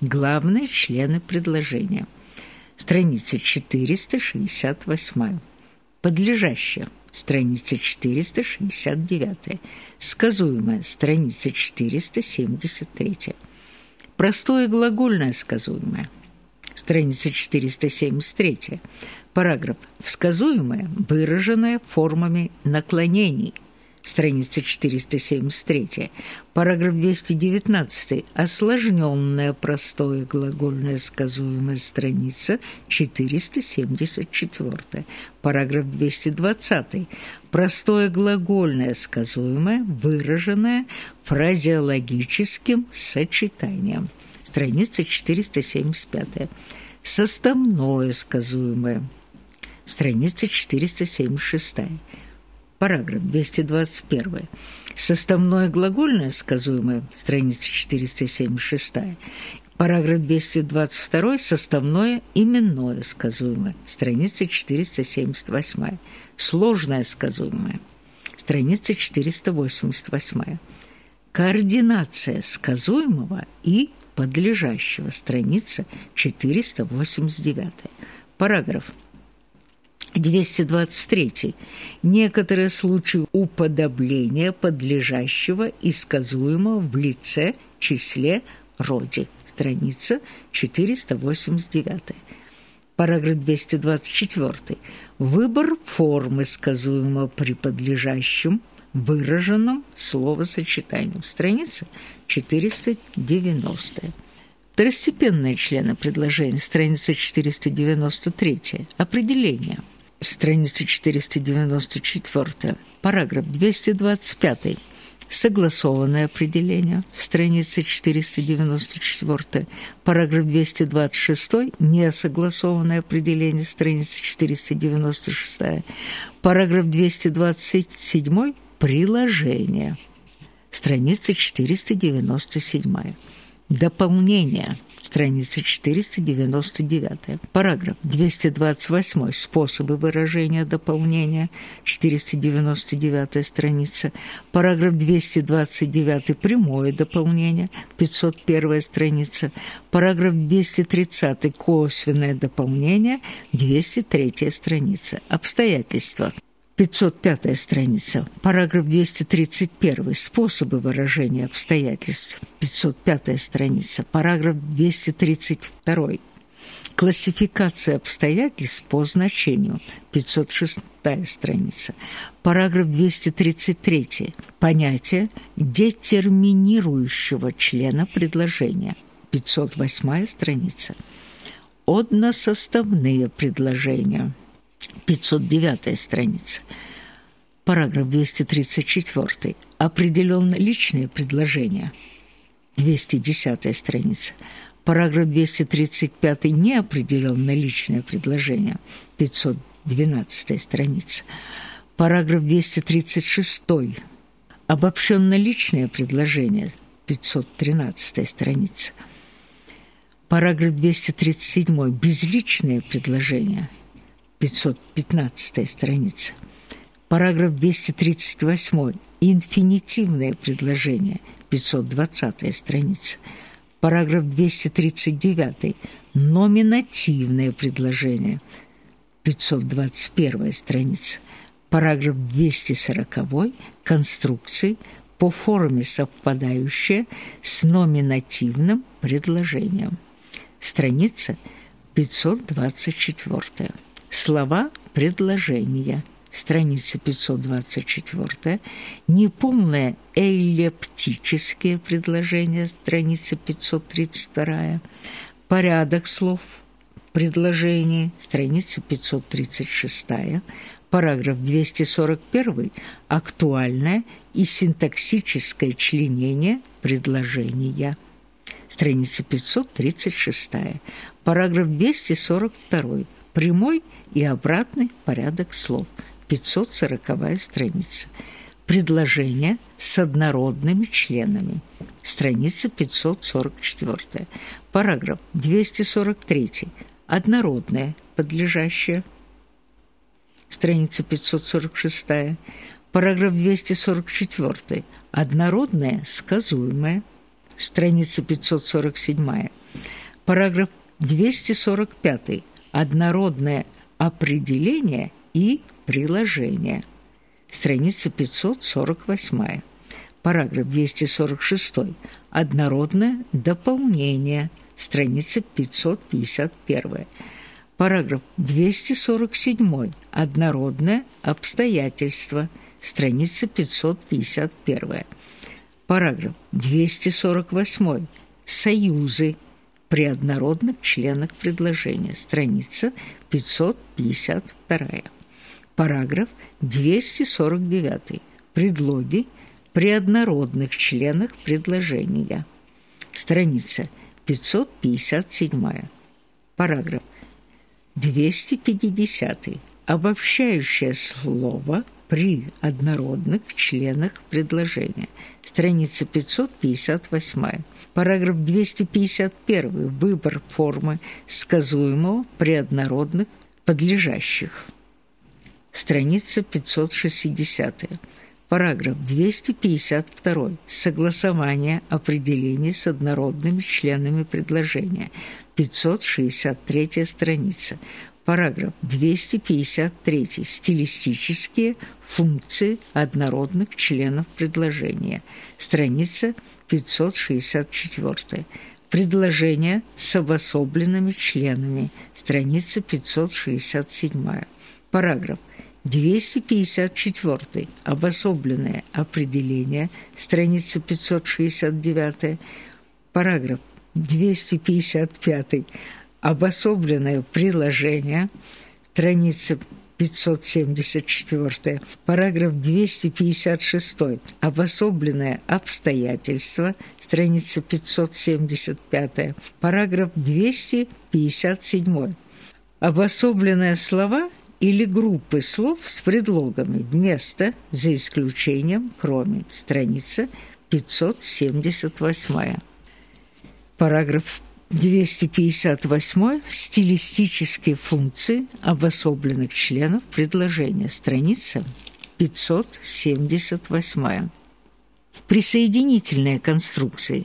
Главные члены предложения. Страница 468. Подлежащее. Страница 469. Сказуемое. Страница 473. Простое глагольное сказуемое. Страница 473. Параграф. Всказуемое, выраженное формами наклонений – страница 473, параграф 219, осложненная простое глагольное сказуемая страница 474, параграф 220, простое глагольное сказуемое, выраженное фразеологическим сочетанием, страница 475, составное сказуемое, страница 476, Параграф 221. Составное глагольное сказуемое, страница 476. Параграф 222. Составное именное сказуемое, страница 478. Сложное сказуемое, страница 488. Координация сказуемого и подлежащего, страница 489. Параграф 223. Некоторые случаи уподобления подлежащего и сказуемого в лице, числе, роде. Страница 489. Параграф 224. Выбор формы сказуемого при подлежащем выраженном словосочетании. Страница 490. Второстепенные члены предложения. Страница 493. Определение страница 494, параграф 225. Согласованное определение, страница 494, параграф 226, несогласованное определение, страница 496, параграф 227, приложение, страница 497. Дополнение – страница 499. Параграф 228. Способы выражения дополнения, 499 страница. Параграф 229. Прямое дополнение, 501 страница. Параграф 230. Косвенное дополнение, 203 страница. Обстоятельства. 505 страница, параграф 231, способы выражения обстоятельств, 505 страница, параграф 232, классификация обстоятельств по значению, 506 страница, параграф 233, понятие детерминирующего члена предложения, 508 страница, односоставные предложения – 509 страница. Параграф 234. Определенно личные предложения. 210 страница. Параграф 235. Неопределенно личное предложение. 512 страница. Параграф 236. Обобщенно личное предложение. 513 страница. Параграф 237. Безличное предложение. 515 страница. Параграф 238. Инфинитивное предложение. 520 страница. Параграф 239. Номинативное предложение. 521 страница. Параграф 240. Конструкции по форме совпадающие с номинативным предложением. Страница 524. Слова предложения. Страница 524. Неполное эллиптические предложения. Страница 532. Порядок слов предложений. Страница 536. Параграф 241. Актуальное и синтаксическое членение предложения. Страница 536. Параграф 242 прямой и обратный порядок слов. 540 страница. Предложение с однородными членами. Страница 544. Параграф 243. Однородное, подлежащее. Страница 546. Параграф 244. Однородное, сказуемое. страница 547. Параграф 245. Однородное определение и приложение. Страница 548. Параграф 246. Однородное дополнение. Страница 551. Параграф 247. Однородное обстоятельство. Страница 551. Параграф 248. Союзы при однородных членах предложения. Страница 552. Параграф 249. Предлоги при однородных членах предложения. Страница 557. Параграф 250. Обобщающее слово при однородных членах предложения. Страница 558. Параграф 251. Выбор формы сказуемого при однородных подлежащих. Страница 560. Параграф 252. Согласование определений с однородными членами предложения. 563 страница. Параграф 253. Стилистические функции однородных членов предложения. Страница 564. Предложение с обособленными членами. Страница 567. Параграф 254. Обособленное определение. Страница 569. Параграф 255. Обособленное приложение. Страница 574. Параграф 256. Обособленное обстоятельство. Страница 575. Параграф 257. Обособленные слова или группы слов с предлогами вместо, за исключением, кроме. Страница 578. Параграф 258. Стилистические функции обособленных членов предложения. Страница 578. Присоединительные конструкции